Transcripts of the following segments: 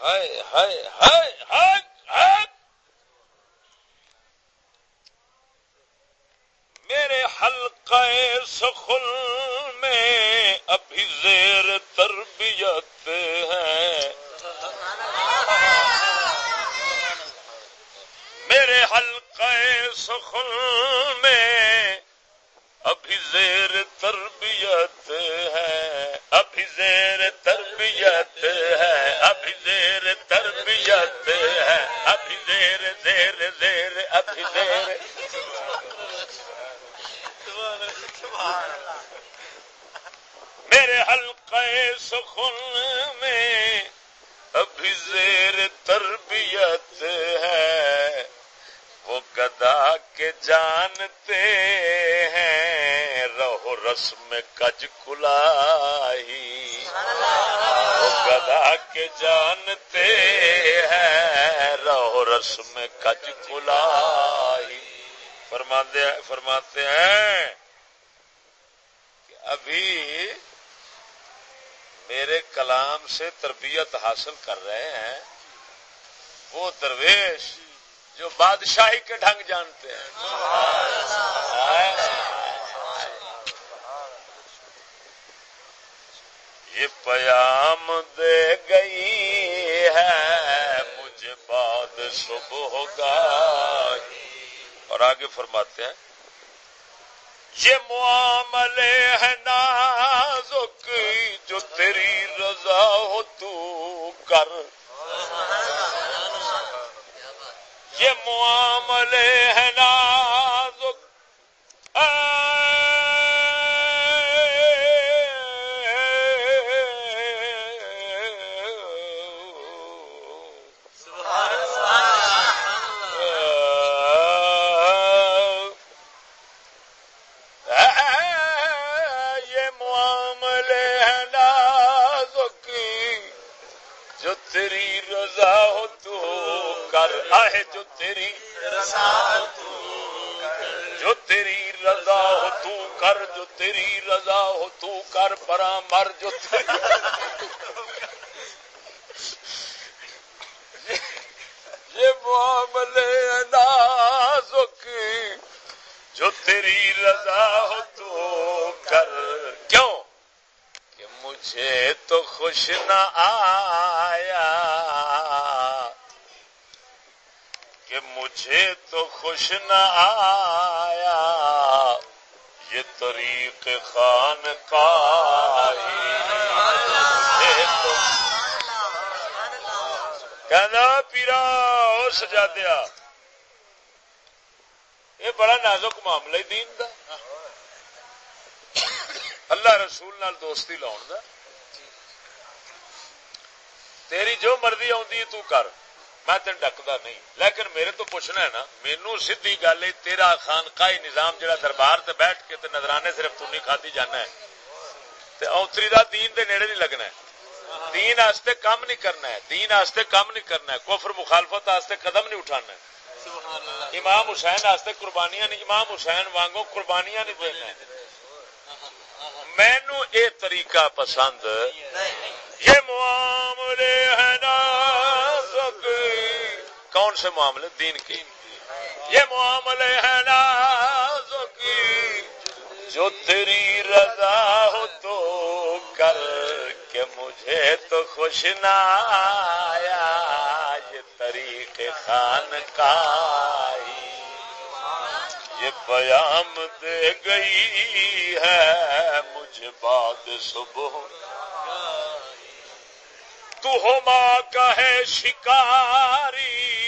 ہائے ہائے ہائے ہائے میرے حلقہ سخل میں ابھی زیر تربیت ہے۔ میرے حلقہ سخل میں ابھی زیر تربیت ہے، ابھی زیر تربیت ہے۔ ابھی زیر تربیت ہے ابھی زیر زیر زیر ابھی زیر۔ میرے حلقے سخن کے جانتے ہیں رہو رسم کج کلائی وہ گدا کے جانتے ہیں رہو رسم کج کلائی فرماتے ہیں کہ ابھی میرے کلام سے تربیت حاصل کر رہے ہیں۔ وہ درویش جو بادشاہی کے ڈھنگ جانتے ہیں۔ یہ پیام دے گئی ہے مجھے بعد صبح ہوگا۔ اور آگے فرماتے ہیں، یہ معاملے ہے نازک، جو تیری رضا ہو تو کر۔ یہ معاملے ہیں نازک۔ یہ معاملے ہیں نازک۔ جو تیری رضا ہو تو کر آئے جو تیری جو تیری رضا ہو تو کر جو تیری رضا ہو تو کر پرا مر جو یہ معاملے نازک جو تیری رضا ہو تو کر کیوں کہ مجھے تو خوش نہ آیا کہ مجھے تو خوش نہ آیا، یہ طریق خان کا پیرا سجا دیا۔ یہ بڑا نازک معاملہ ہی دین دا۔ اللہ رسول نال دوستی لاؤن دا۔ تیری جو مرضی آدھی تو کر۔ میں تین ڈکتا نہیں۔ لیکن میرے تو پوچھنا ہے نا مینو سی گل ہے تیرا خانقاہی نظام جڑا دربار تے بیٹھ کے تے نظرانے صرف تھی کھادی جانا ہے۔ تے اوتری دا دین دے نیڑے نہیں لگنا ہے۔ دین آستے کام نہیں کرنا ہے۔ دین آستے کام نہیں کرنا ہے۔ کفر مخالفت آستے قدم نہیں اٹھانا ہے۔ امام حسین آستے قربانیاں نہیں امام حسین وانگو قربانیاں نہیں دینا مینو اے طریقہ پسند۔ یہ معاملے ہے نا۔ کون سے معاملے؟ دین کی۔ یہ معاملے ہے نا جو تیری رضا ہو تو کر کے مجھے تو خوش نہ آیا۔ یہ طریق خان کا یہ پیام دے گئی ہے مجھے بعد صبح۔ تو ہو ماں کا ہے شکاری۔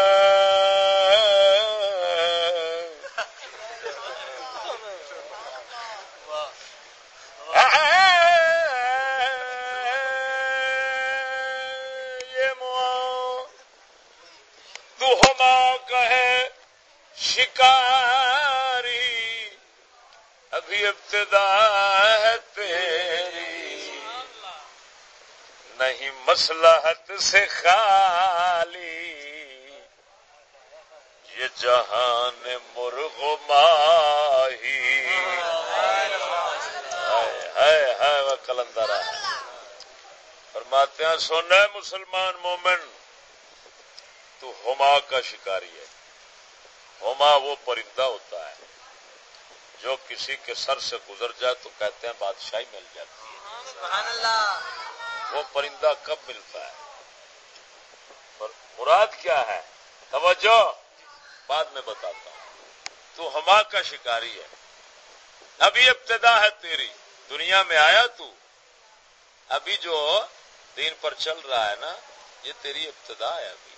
شکاری، ابھی ابتدا ہے تیری۔ نہیں مسلحت سے خالی، یہ جہان مرغ ماہی۔ ہے کلندر فرماتے ہیں سونا مسلمان مومن، تو ہما کا شکاری ہے۔ ہوما وہ پرندہ ہوتا ہے۔ جو کسی کے سر سے گزر جائے تو کہتے ہیں بادشاہی مل جاتی ہے۔ وہ پرندہ کب ملتا ہے؟ مراد کیا ہے؟ توجہ۔ بعد میں بتاتا ہوں۔ تو ہما کا شکاری ہے۔ ابھی ابتدا ہے تیری۔ دنیا میں آیا تو۔ ابھی جو دین پر چل رہا ہے نا یہ تیری ابتدا ہے ابھی۔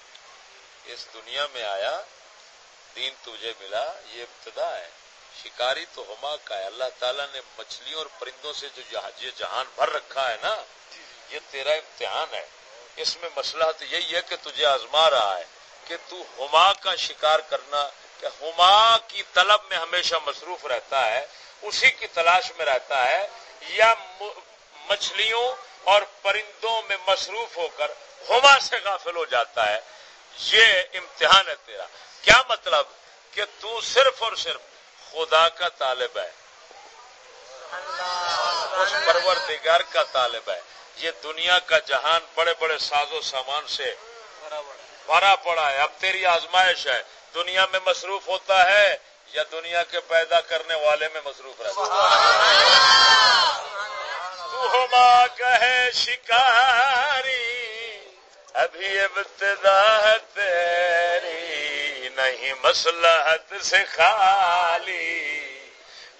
اس دنیا میں آیا دین تجھے ملا، یہ ابتدا ہے۔ شکاری تو ہما کا ہے۔ اللہ تعالیٰ نے مچھلیوں اور پرندوں سے جو یہ جہان بھر رکھا ہے نا، یہ تیرا امتحان ہے۔ اس میں مسئلہ تو یہی ہے کہ تجھے آزما رہا ہے کہ تو ہما کا شکار کرنا، کہ ہما کی طلب میں ہمیشہ مصروف رہتا ہے، اسی کی تلاش میں رہتا ہے، یا مچھلیوں اور پرندوں میں مصروف ہو کر ہما سے غافل ہو جاتا ہے۔ یہ امتحان ہے تیرا۔ کیا مطلب؟ کہ تو صرف اور صرف خدا کا طالب ہے۔ اس پروردگار کا طالب ہے۔ یہ دنیا کا جہان بڑے بڑے ساز و سامان سے بھرا پڑا ہے۔ اب تیری آزمائش ہے۔ دنیا میں مصروف ہوتا ہے یا دنیا کے پیدا کرنے والے میں مصروف رہتا تو کہے شکاری۔ ابھی ابتدا تیری، نہیں مسلحت سے خالی،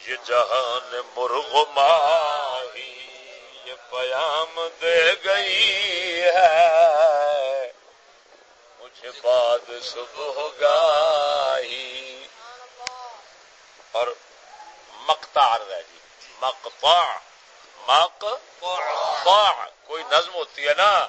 یہ جہان مرغ ماہی، یہ پیام دے گئی ہے۔ مجھے بعد صبح گاہی۔ اور مکتا ہے جی مقطع مق کوئی نظم ہوتی ہے نا؟